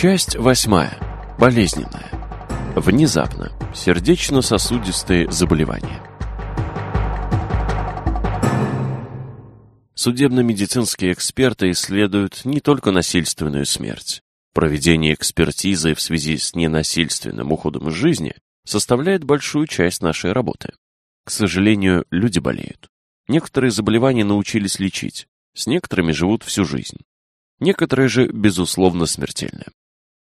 Часть восьмая. Болезненная. Внезапно. Сердечно-сосудистые заболевания. Судебно-медицинские эксперты исследуют не только насильственную смерть. Проведение экспертизы в связи с ненасильственным уходом из жизни составляет большую часть нашей работы. К сожалению, люди болеют. Некоторые заболевания научились лечить, с некоторыми живут всю жизнь. Некоторые же, безусловно, смертельны.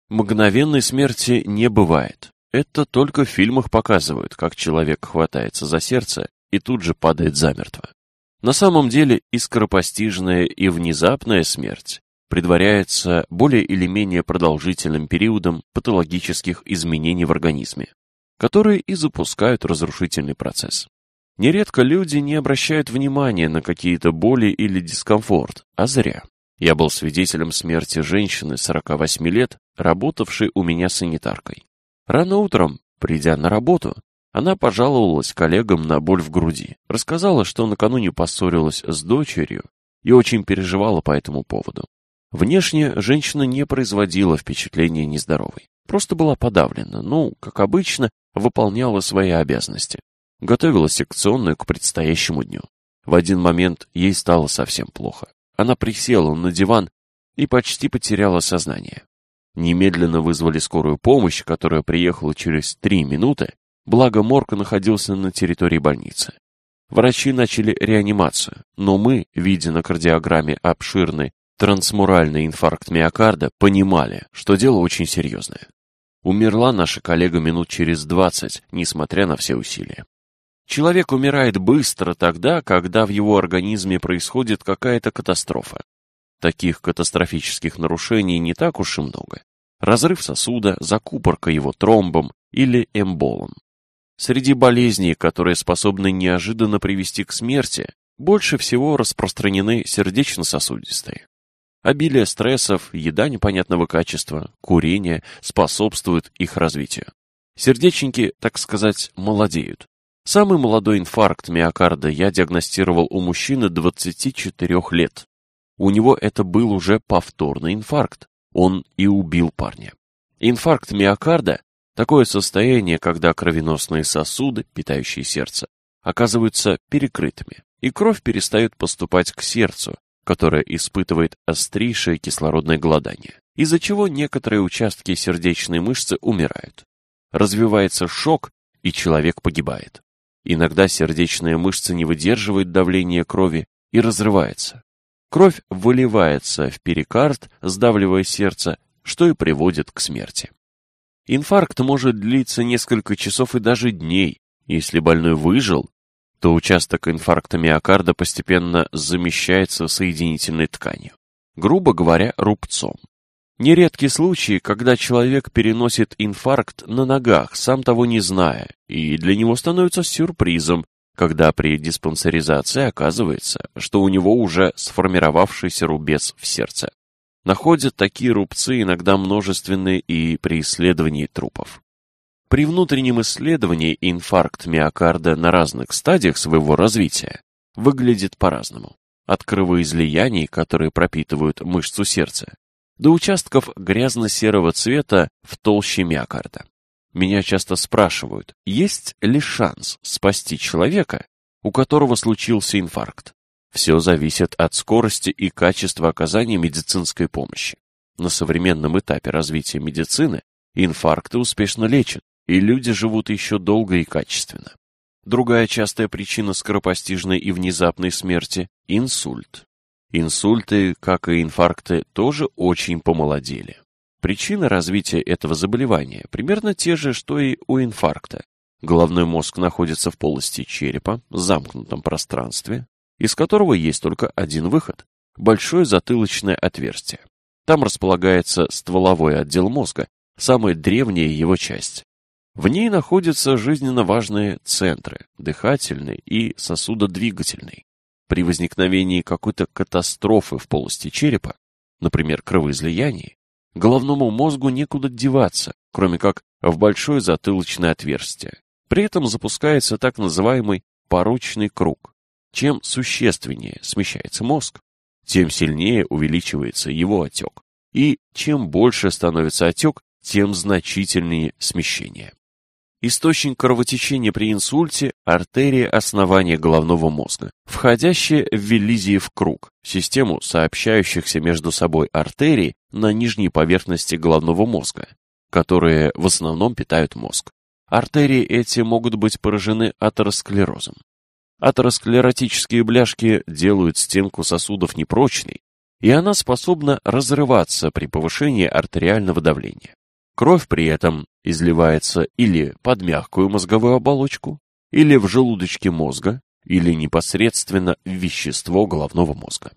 Мгновенной смерти не бывает. Это только в фильмах показывают, как человек хватается за сердце и тут же падает замертво. На самом деле и скоропостижная, и внезапная смерть предваряется более или менее продолжительным периодом патологических изменений в организме, которые и запускают разрушительный процесс. Нередко люди не обращают внимания на какие-то боли или дискомфорт, а зря. Я был свидетелем смерти женщины 48 лет, работавшей у меня санитаркой. Рано утром, придя на работу, она пожаловалась коллегам на боль в груди, рассказала, что накануне поссорилась с дочерью и очень переживала по этому поводу. Внешне женщина не производила впечатления нездоровой, просто была подавлена, ну, как обычно, выполняла свои обязанности. Готовила секционную к предстоящему дню. В один момент ей стало совсем плохо. Она присела на диван и почти потеряла сознание. Немедленно вызвали скорую помощь, которая приехала через три минуты, благо Морка находился на территории больницы. Врачи начали реанимацию, но мы, видя на кардиограмме обширный трансмуральный инфаркт миокарда, понимали, что дело очень серьезное. Умерла наша коллега минут через двадцать, несмотря на все усилия. Человек умирает быстро тогда, когда в его организме происходит какая-то катастрофа. Таких катастрофических нарушений не так уж и много разрыв сосуда, закупорка его тромбом или эмболом. Среди болезней, которые способны неожиданно привести к смерти, больше всего распространены сердечно-сосудистые. Обилие стрессов, еда непонятного качества, курение способствуют их развитию. Сердечники, так сказать, молодеют. Самый молодой инфаркт миокарда я диагностировал у мужчины 24 лет. У него это был уже повторный инфаркт, он и убил парня. Инфаркт миокарда – такое состояние, когда кровеносные сосуды, питающие сердце, оказываются перекрытыми, и кровь перестает поступать к сердцу, которое испытывает острейшее кислородное голодание, из-за чего некоторые участки сердечной мышцы умирают. Развивается шок, и человек погибает. Иногда сердечная мышца не выдерживает давления крови и разрывается. Кровь выливается в перикард, сдавливая сердце, что и приводит к смерти. Инфаркт может длиться несколько часов и даже дней. Если больной выжил, то участок инфаркта миокарда постепенно замещается соединительной тканью, грубо говоря, рубцом. Нередки случаи, когда человек переносит инфаркт на ногах, сам того не зная, и для него становится сюрпризом, когда при диспансеризации оказывается, что у него уже сформировавшийся рубец в сердце. Находят такие рубцы иногда множественные и при исследовании трупов. При внутреннем исследовании инфаркт миокарда на разных стадиях своего развития выглядит по-разному. От кровоизлияний, которые пропитывают мышцу сердца, до участков грязно-серого цвета в толще миокарда. Меня часто спрашивают, есть ли шанс спасти человека, у которого случился инфаркт. Все зависит от скорости и качества оказания медицинской помощи. На современном этапе развития медицины инфаркты успешно лечат, и люди живут еще долго и качественно. Другая частая причина скоропостижной и внезапной смерти – инсульт. Инсульты, как и инфаркты, тоже очень помолодели. Причины развития этого заболевания примерно те же, что и у инфаркта. Головной мозг находится в полости черепа, замкнутом пространстве, из которого есть только один выход – большое затылочное отверстие. Там располагается стволовой отдел мозга, самая древняя его часть. В ней находятся жизненно важные центры – дыхательный и сосудодвигательный. При возникновении какой-то катастрофы в полости черепа, например, кровоизлиянии, Головному мозгу некуда деваться, кроме как в большое затылочное отверстие. При этом запускается так называемый порочный круг. Чем существеннее смещается мозг, тем сильнее увеличивается его отек. И чем больше становится отек, тем значительнее смещение. Источник кровотечения при инсульте – артерия основания головного мозга, входящая в Велизиев круг, систему сообщающихся между собой артерий, на нижней поверхности головного мозга, которые в основном питают мозг. Артерии эти могут быть поражены атеросклерозом. Атеросклеротические бляшки делают стенку сосудов непрочной, и она способна разрываться при повышении артериального давления. Кровь при этом изливается или под мягкую мозговую оболочку, или в желудочке мозга, или непосредственно в вещество головного мозга.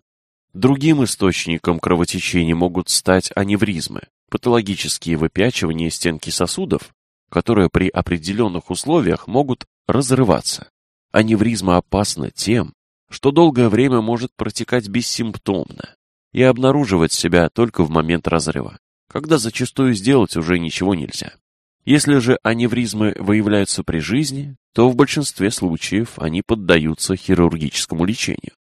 Другим источником кровотечения могут стать аневризмы, патологические выпячивания стенки сосудов, которые при определенных условиях могут разрываться. Аневризма опасна тем, что долгое время может протекать бессимптомно и обнаруживать себя только в момент разрыва, когда зачастую сделать уже ничего нельзя. Если же аневризмы выявляются при жизни, то в большинстве случаев они поддаются хирургическому лечению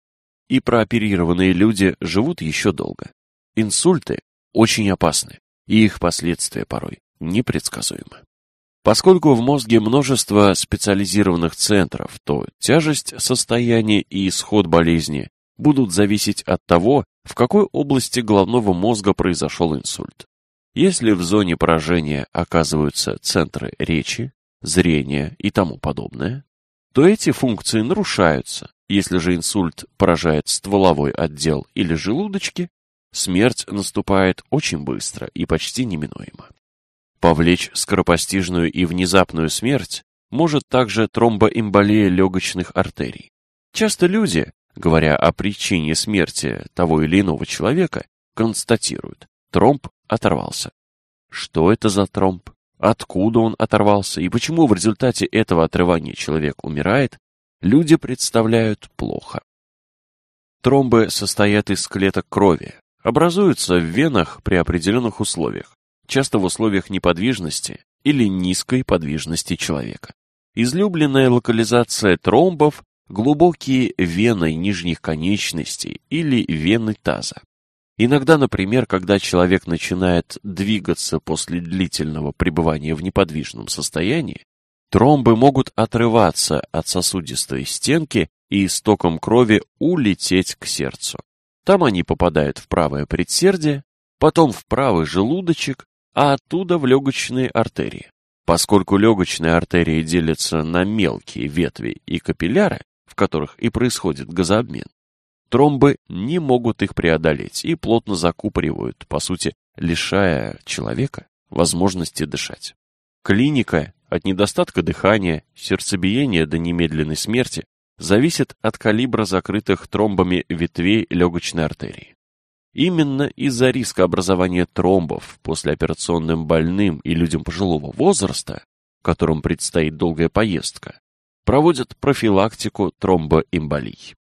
и прооперированные люди живут еще долго. Инсульты очень опасны, и их последствия порой непредсказуемы. Поскольку в мозге множество специализированных центров, то тяжесть состояния и исход болезни будут зависеть от того, в какой области головного мозга произошел инсульт. Если в зоне поражения оказываются центры речи, зрения и тому подобное, то эти функции нарушаются, если же инсульт поражает стволовой отдел или желудочки, смерть наступает очень быстро и почти неминуемо. Повлечь скоропостижную и внезапную смерть может также тромбоэмболия легочных артерий. Часто люди, говоря о причине смерти того или иного человека, констатируют, тромб оторвался. Что это за тромб? Откуда он оторвался и почему в результате этого отрывания человек умирает, люди представляют плохо. Тромбы состоят из клеток крови, образуются в венах при определенных условиях, часто в условиях неподвижности или низкой подвижности человека. Излюбленная локализация тромбов – глубокие вены нижних конечностей или вены таза. Иногда, например, когда человек начинает двигаться после длительного пребывания в неподвижном состоянии, Тромбы могут отрываться от сосудистой стенки и истоком крови улететь к сердцу. Там они попадают в правое предсердие, потом в правый желудочек, а оттуда в легочные артерии. Поскольку легочные артерии делятся на мелкие ветви и капилляры, в которых и происходит газообмен, тромбы не могут их преодолеть и плотно закупоривают, по сути, лишая человека возможности дышать. Клиника от недостатка дыхания, сердцебиения до немедленной смерти зависит от калибра закрытых тромбами ветвей легочной артерии. Именно из-за риска образования тромбов послеоперационным больным и людям пожилого возраста, которым предстоит долгая поездка, проводят профилактику тромбоэмболий.